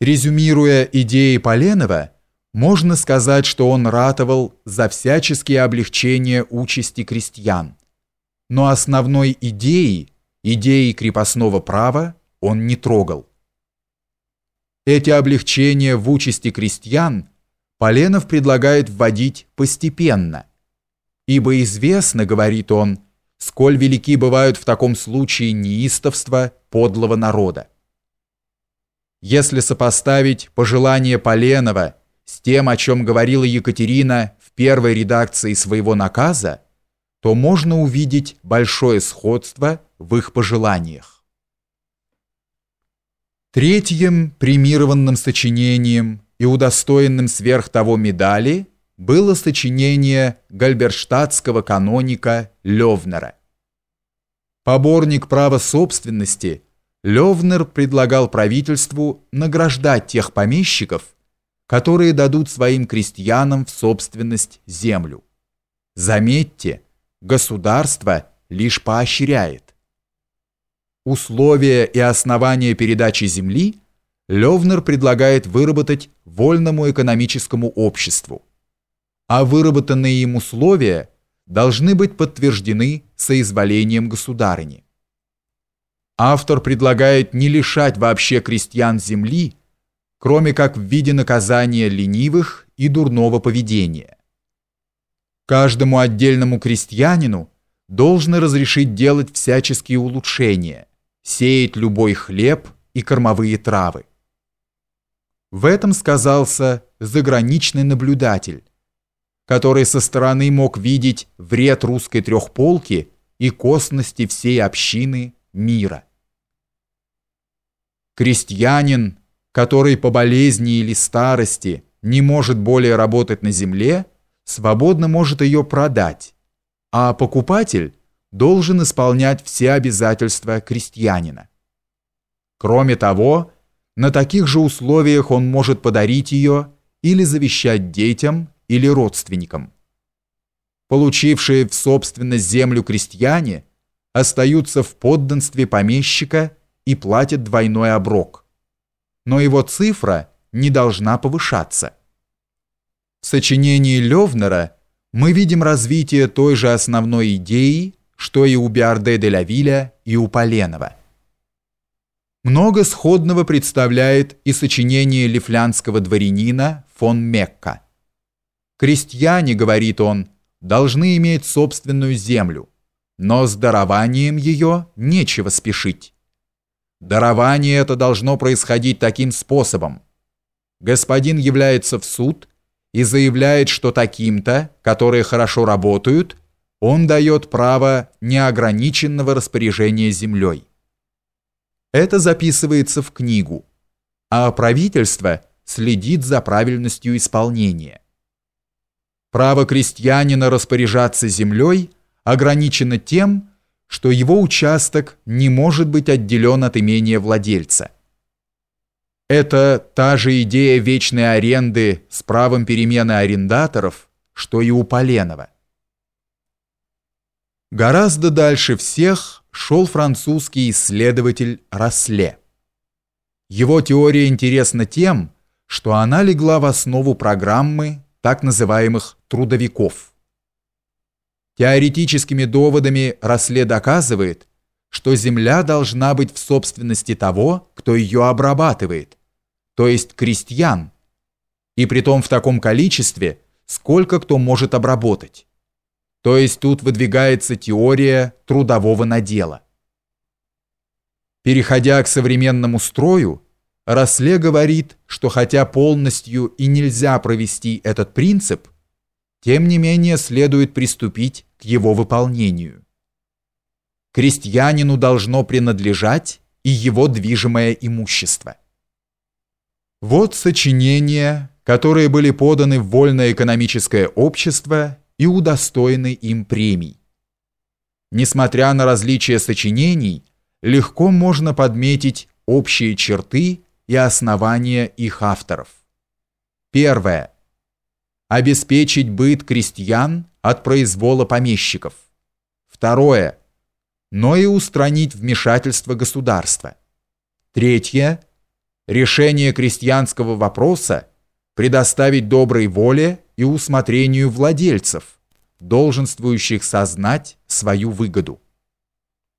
Резюмируя идеи Поленова, можно сказать, что он ратовал за всяческие облегчения участи крестьян. Но основной идеи, идеи крепостного права, он не трогал. Эти облегчения в участи крестьян Поленов предлагает вводить постепенно. Ибо известно, говорит он, сколь велики бывают в таком случае неистовства подлого народа. Если сопоставить пожелание Поленова с тем, о чем говорила Екатерина в первой редакции своего наказа, то можно увидеть большое сходство в их пожеланиях. Третьим премированным сочинением и удостоенным сверх того медали было сочинение гальберштадтского каноника Левнера. Поборник права собственности – Левнер предлагал правительству награждать тех помещиков, которые дадут своим крестьянам в собственность землю. Заметьте, государство лишь поощряет. Условия и основания передачи земли Левнер предлагает выработать вольному экономическому обществу, а выработанные им условия должны быть подтверждены соизволением государыни. Автор предлагает не лишать вообще крестьян земли, кроме как в виде наказания ленивых и дурного поведения. Каждому отдельному крестьянину должно разрешить делать всяческие улучшения, сеять любой хлеб и кормовые травы. В этом сказался заграничный наблюдатель, который со стороны мог видеть вред русской трехполки и косности всей общины мира. Крестьянин, который по болезни или старости не может более работать на земле, свободно может ее продать, а покупатель должен исполнять все обязательства крестьянина. Кроме того, на таких же условиях он может подарить ее или завещать детям или родственникам. Получившие в собственность землю крестьяне остаются в подданстве помещика и платит двойной оброк. Но его цифра не должна повышаться. В сочинении Левнера мы видим развитие той же основной идеи, что и у Биарде де Лавиля и у Поленова. Много сходного представляет и сочинение лифлянского дворянина фон Мекка. «Крестьяне, — говорит он, — должны иметь собственную землю, но с дарованием ее нечего спешить. Дарование это должно происходить таким способом. Господин является в суд и заявляет, что таким-то, которые хорошо работают, он дает право неограниченного распоряжения землей. Это записывается в книгу, а правительство следит за правильностью исполнения. Право крестьянина распоряжаться землей ограничено тем, что его участок не может быть отделен от имения владельца. Это та же идея вечной аренды с правом перемены арендаторов, что и у Поленова. Гораздо дальше всех шел французский исследователь Росле. Его теория интересна тем, что она легла в основу программы так называемых трудовиков. Теоретическими доводами Росле доказывает, что земля должна быть в собственности того, кто ее обрабатывает, то есть крестьян, и притом в таком количестве, сколько кто может обработать. То есть тут выдвигается теория трудового надела. Переходя к современному строю, Росле говорит, что хотя полностью и нельзя провести этот принцип – тем не менее следует приступить к его выполнению. Крестьянину должно принадлежать и его движимое имущество. Вот сочинения, которые были поданы в вольное экономическое общество и удостоены им премий. Несмотря на различия сочинений, легко можно подметить общие черты и основания их авторов. Первое обеспечить быт крестьян от произвола помещиков. Второе. Но и устранить вмешательство государства. Третье. решение крестьянского вопроса предоставить доброй воле и усмотрению владельцев, долженствующих сознать свою выгоду.